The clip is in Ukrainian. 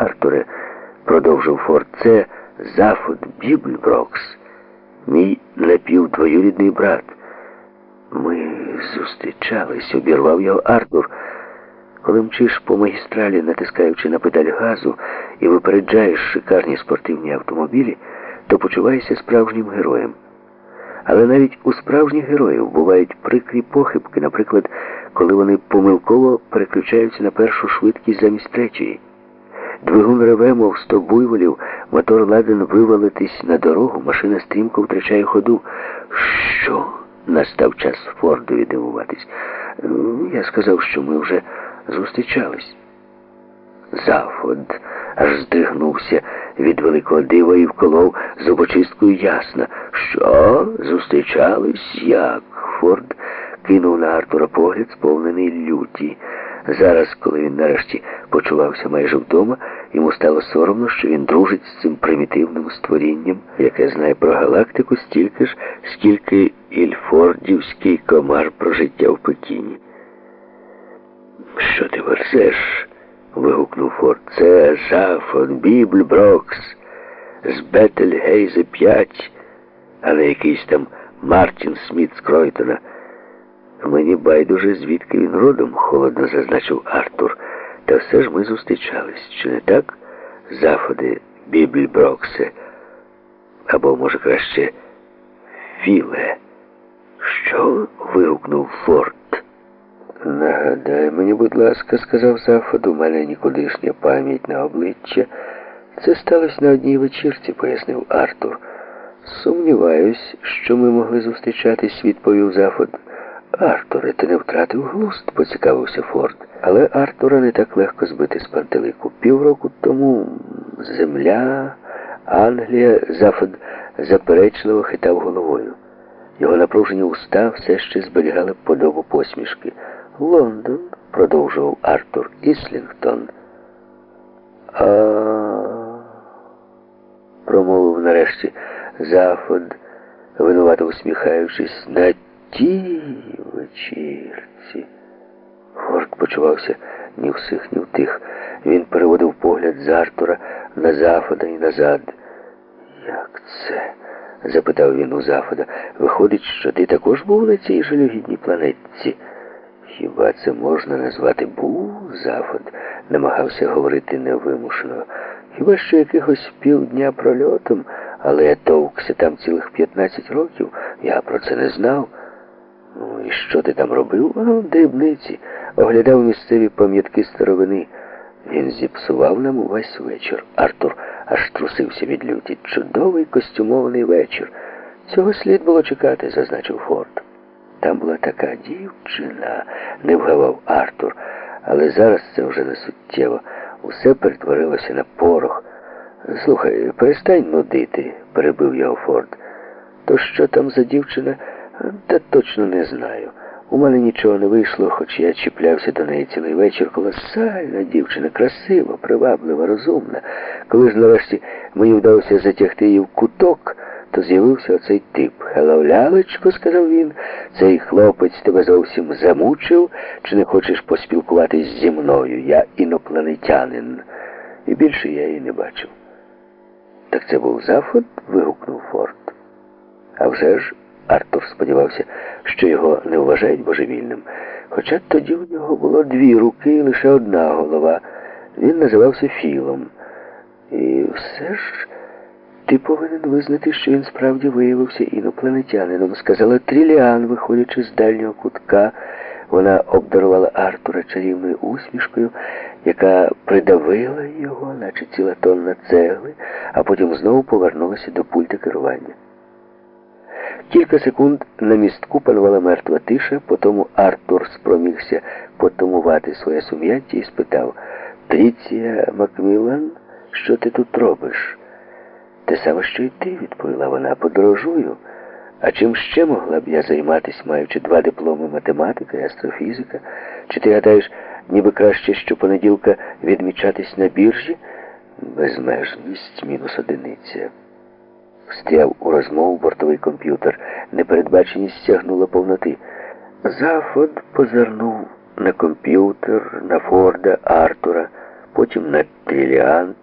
Артуре, продовжив Форд, це Зафод Бібльброкс, мій напівдвоюрідний брат. Ми зустрічались, обірвав його Артур. Коли мчиш по магістралі, натискаючи на педаль газу і випереджаєш шикарні спортивні автомобілі, то почуваєшся справжнім героєм. Але навіть у справжніх героїв бувають прикрі похибки, наприклад, коли вони помилково переключаються на першу швидкість замість третьої. Двигун реве, мов сто буйволів, мотор ладен вивалитись на дорогу, машина стрімко втрачає ходу. Що? Настав час Фордові дивуватись. Я сказав, що ми вже зустрічались. Зафод аж здригнувся від великого дива і вколов зубочисткою ясно. Що? Зустрічались? Як? Форд кинув на Артура погляд, сповнений люті. Зараз, коли він нарешті почувався майже вдома, йому стало соромно, що він дружить з цим примітивним створінням, яке знає про галактику стільки ж, скільки ільфордівський комар про життя в Пекіні. Що ти верзеш? вигукнув Форд. Це Зафон Бібльброкс з Бетельгейзе 5, а не якийсь там Мартін Сміт з Кройтона. Мені байдуже, звідки він родом, холодно зазначив Артур. Та все ж ми зустрічались. Чи не так? Заходи Бібльброксе. Або, може, краще, Філе. Що? вигукнув Форд. Нагадай мені, будь ласка, сказав Зафод, у мене нікудишня пам'ять на обличчя. Це сталося на одній вечірці, пояснив Артур. Сумніваюсь, що ми могли зустрічатись, відповів Зафод. Артуре, ти не втратив глузд, поцікавився Форд. Але Артура не так легко збити з пантелику. Півроку тому земля, Англія, Зафод заперечливо хитав головою. Його напружені уста все ще зберігали подобу посмішки. Лондон, продовжував Артур Іслінгтон. А промовив нарешті Зафод, винувато усміхаючись, на тій вечірці. Форд почувався ні в сих, ні в тих. Він переводив погляд з Артура на Зафода і назад. Як це? запитав він у Зафода. Виходить, що ти також був на цій жалюгідній планетці? Хіба це можна назвати був Зафод? Намагався говорити невимушено. Хіба що якихось півдня прольотом, але я товкся там цілих 15 років. Я про це не знав. І що ти там робив? А, дрібниці. Оглядав місцеві пам'ятки старовини. Він зіпсував нам увесь вечір. Артур аж трусився від люті. Чудовий костюмований вечір. Цього слід було чекати, зазначив Форд. Там була така дівчина, не вгавав Артур, але зараз це вже не суттєво. Усе перетворилося на порох. Слухай, перестань нудити, перебив його Форд. То що там за дівчина? Та точно не знаю. У мене нічого не вийшло, хоч я чіплявся до неї цілий вечір. Колосальна дівчина, красива, приваблива, розумна. Коли ж нарешті мені вдалося затягти її в куток, то з'явився оцей тип. Хелолялечко, сказав він, цей хлопець тебе зовсім замучив, чи не хочеш поспілкуватись зі мною? Я інопланетянин. І більше я її не бачив. Так це був Зафод? вигукнув Форд. А вже ж Артур сподівався, що його не вважають божевільним. Хоча тоді у нього було дві руки і лише одна голова. Він називався Філом. І все ж ти повинен визнати, що він справді виявився інопланетянином, сказала Тріліан, виходячи з дальнього кутка. Вона обдарувала Артура чарівною усмішкою, яка придавила його, наче ціла тонна цегли, а потім знову повернулася до пульта керування. Кілька секунд на містку панувала мертва тиша, потім Артур спромігся потумувати своє сум'яття і спитав Тріція Макмілан, що ти тут робиш? Те саме, що й ти, відповіла вона, подорожую. А чим ще могла б я займатися, маючи два дипломи математика і астрофізика? Чи ти гадаєш, ніби краще щопонеділка відмічатись на біржі? Безмежність мінус одиниця. Встряв у розмову бортовий комп'ютер. Непередбаченість стягнула повноти. Зафод позирнув на комп'ютер, на Форда, Артура. потім на триліант.